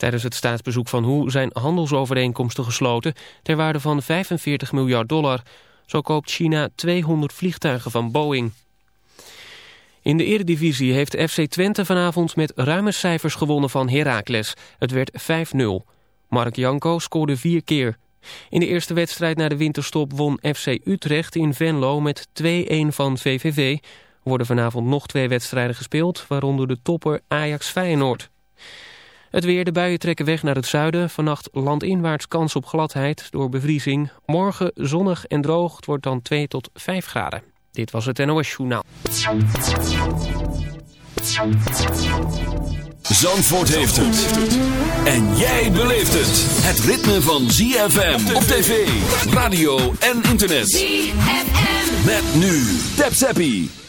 Tijdens het staatsbezoek van Hoe zijn handelsovereenkomsten gesloten ter waarde van 45 miljard dollar. Zo koopt China 200 vliegtuigen van Boeing. In de eredivisie heeft FC Twente vanavond met ruime cijfers gewonnen van Heracles. Het werd 5-0. Mark Janko scoorde vier keer. In de eerste wedstrijd na de winterstop won FC Utrecht in Venlo met 2-1 van VVV. Er worden vanavond nog twee wedstrijden gespeeld, waaronder de topper Ajax-Feyenoord. Het weer, de buien trekken weg naar het zuiden. Vannacht landinwaarts kans op gladheid door bevriezing. Morgen zonnig en droog, het wordt dan 2 tot 5 graden. Dit was het NOS Journaal. Zandvoort heeft het. En jij beleeft het. Het ritme van ZFM op tv, radio en internet. ZFM. Met nu. Tap Zappie.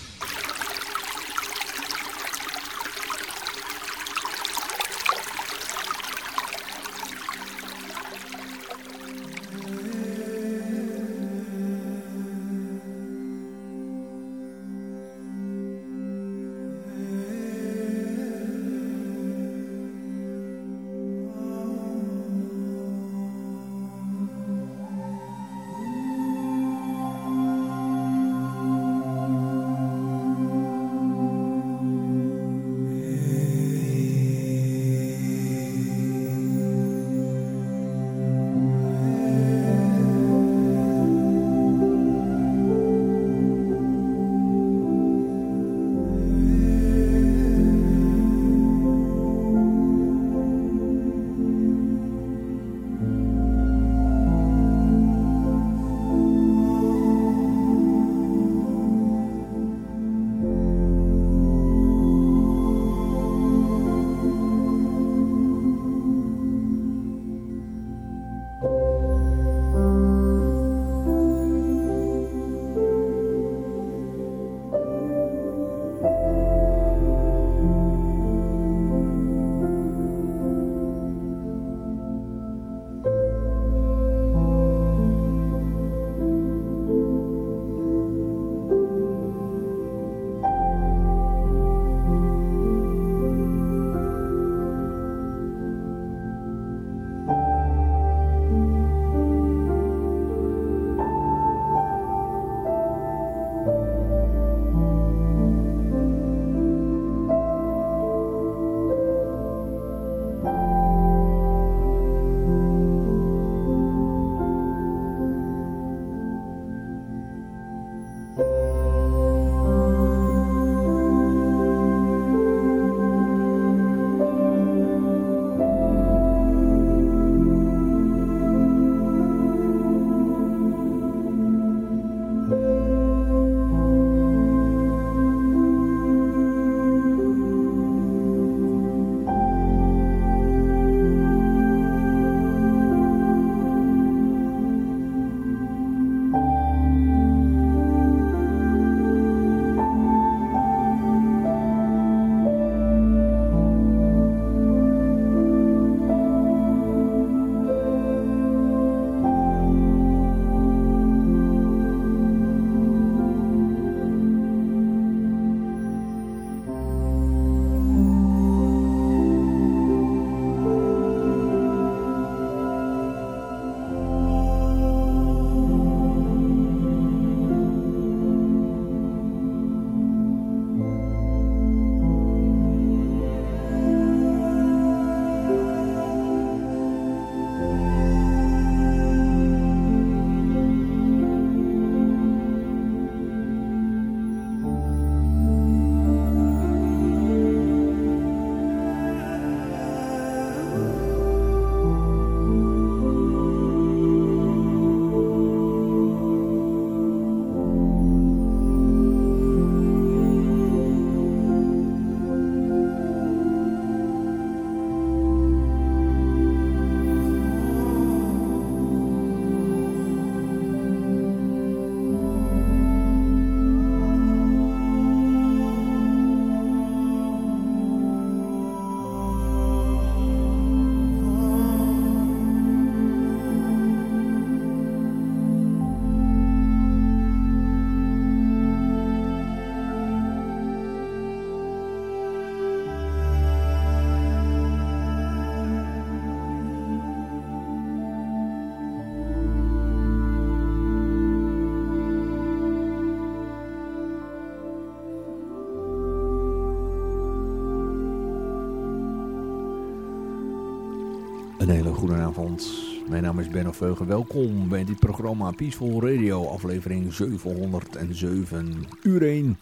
Hele goede avond. Mijn naam is Benno Veugen. Welkom bij dit programma Peaceful Radio, aflevering 707 uur 1.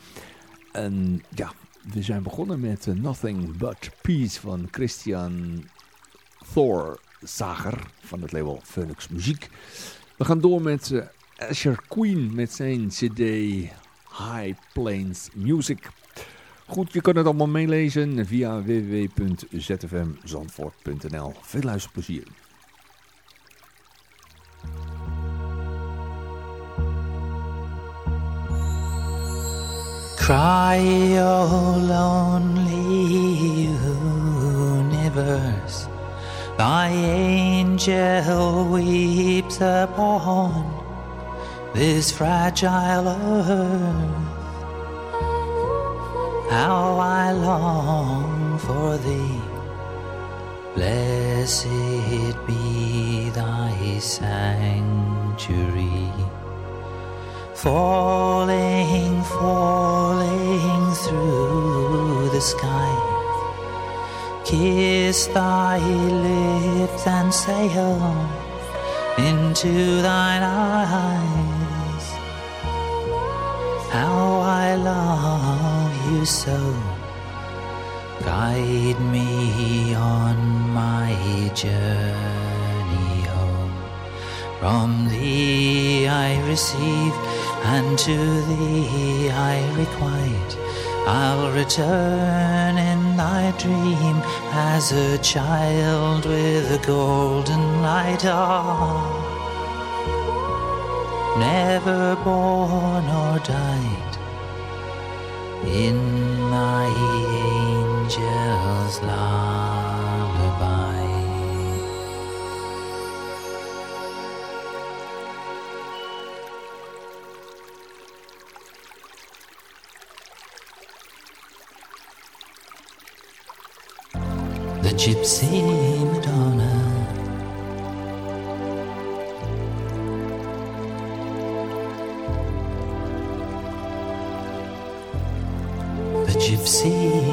En ja, we zijn begonnen met uh, Nothing But Peace van Christian Thor Zager van het label Phoenix Muziek. We gaan door met uh, Asher Queen met zijn cd High Plains Music. Goed, je kan het allemaal meelezen via www.zfmzandvoort.nl. Veel luisterplezier. Cry, oh lonely universe, thy angel weeps upon this fragile earth. How I long for thee, blessed be thy sanctuary. Falling, falling through the sky, kiss thy lips and sail into thine eyes. How I love you so. Guide me on my journey home. From thee I receive, and to thee I requite. I'll return in thy dream as a child with a golden light. Ah, never born or died in my angel's lullaby. The Gypsy Madonna. Gypsy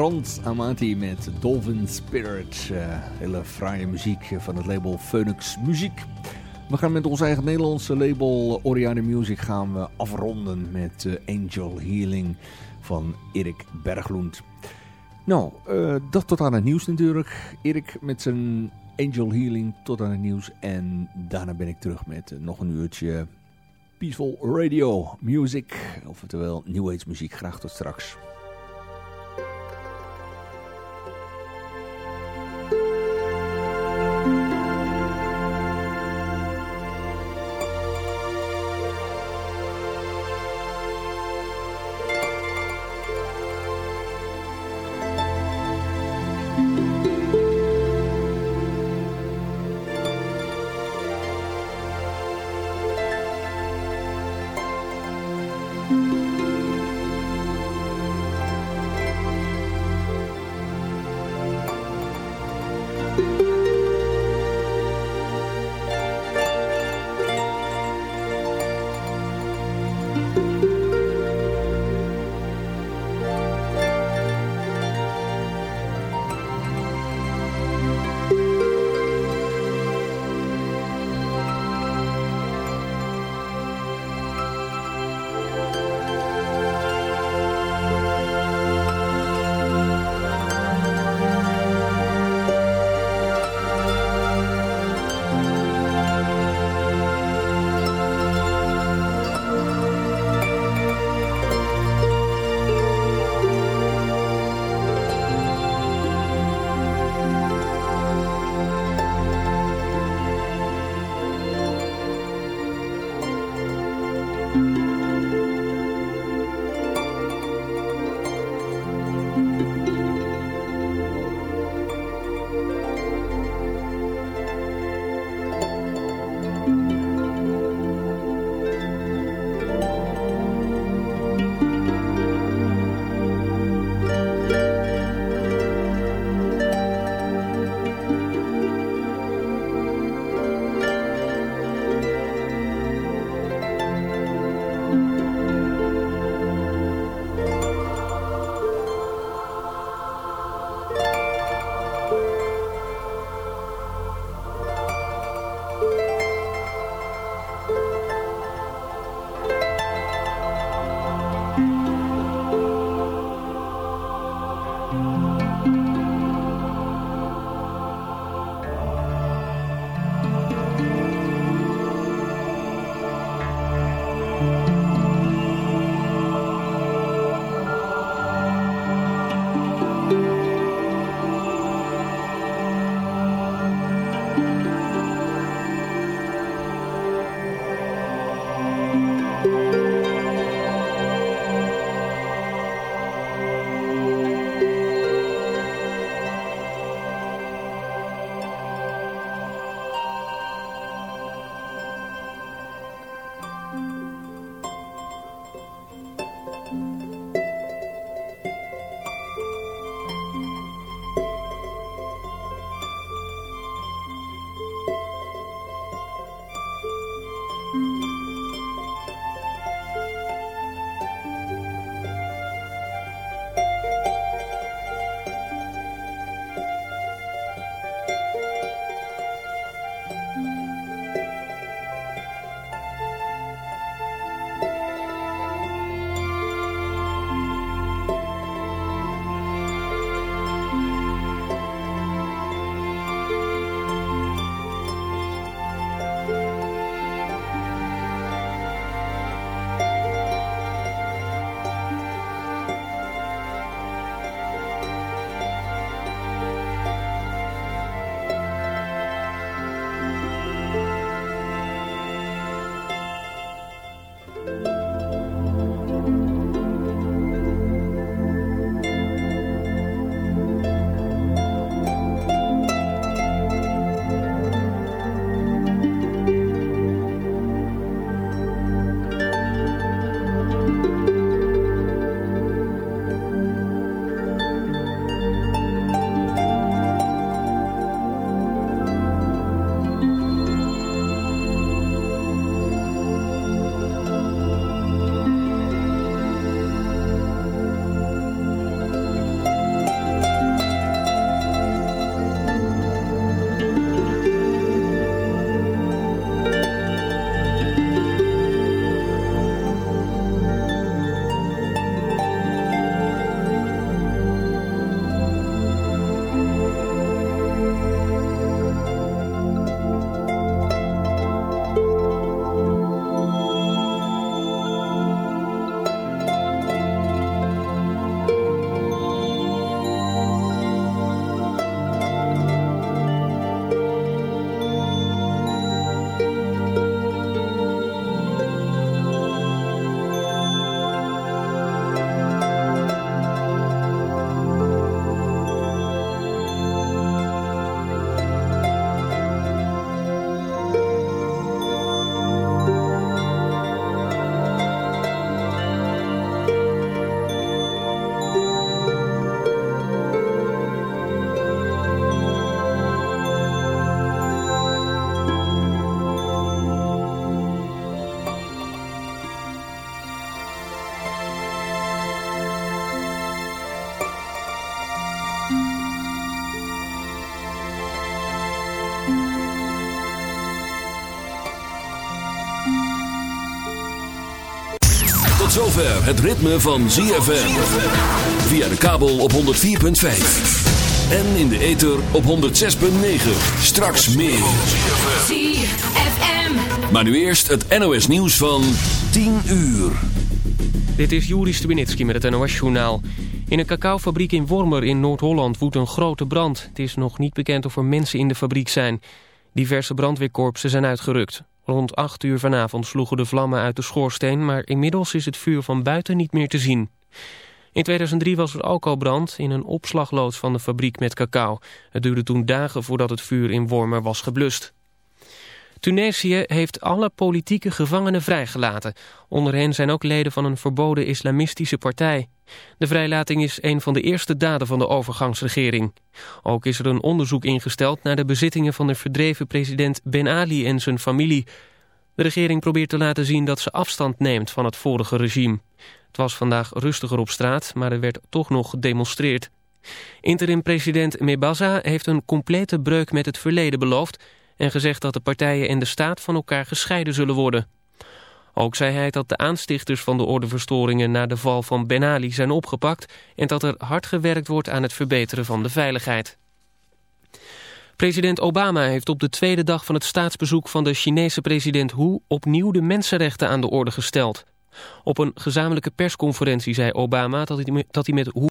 Frans Amati met Dolphin Spirit. Uh, hele fraaie muziek van het label Phoenix Muziek. We gaan met ons eigen Nederlandse label Oriane Music gaan we afronden met uh, Angel Healing van Erik Berglund. Nou, uh, dat tot aan het nieuws natuurlijk. Erik met zijn Angel Healing tot aan het nieuws. En daarna ben ik terug met nog een uurtje Peaceful Radio Music. Oftewel New Age muziek. Graag tot straks. Zover het ritme van ZFM. Via de kabel op 104.5. En in de ether op 106.9. Straks meer. ZFM. Maar nu eerst het NOS nieuws van 10 uur. Dit is Juri Stubenitski met het NOS-journaal. In een cacaofabriek in Wormer in Noord-Holland woedt een grote brand. Het is nog niet bekend of er mensen in de fabriek zijn. Diverse brandweerkorpsen zijn uitgerukt. Rond 8 uur vanavond sloegen de vlammen uit de schoorsteen... maar inmiddels is het vuur van buiten niet meer te zien. In 2003 was er ook al brand in een opslagloods van de fabriek met cacao. Het duurde toen dagen voordat het vuur in Wormer was geblust. Tunesië heeft alle politieke gevangenen vrijgelaten. Onder hen zijn ook leden van een verboden islamistische partij. De vrijlating is een van de eerste daden van de overgangsregering. Ook is er een onderzoek ingesteld naar de bezittingen van de verdreven president Ben Ali en zijn familie. De regering probeert te laten zien dat ze afstand neemt van het vorige regime. Het was vandaag rustiger op straat, maar er werd toch nog gedemonstreerd. Interim-president Mebaza heeft een complete breuk met het verleden beloofd... en gezegd dat de partijen en de staat van elkaar gescheiden zullen worden. Ook zei hij dat de aanstichters van de ordeverstoringen na de val van Ben Ali zijn opgepakt... en dat er hard gewerkt wordt aan het verbeteren van de veiligheid. President Obama heeft op de tweede dag van het staatsbezoek van de Chinese president Hu opnieuw de mensenrechten aan de orde gesteld. Op een gezamenlijke persconferentie zei Obama dat hij met Hu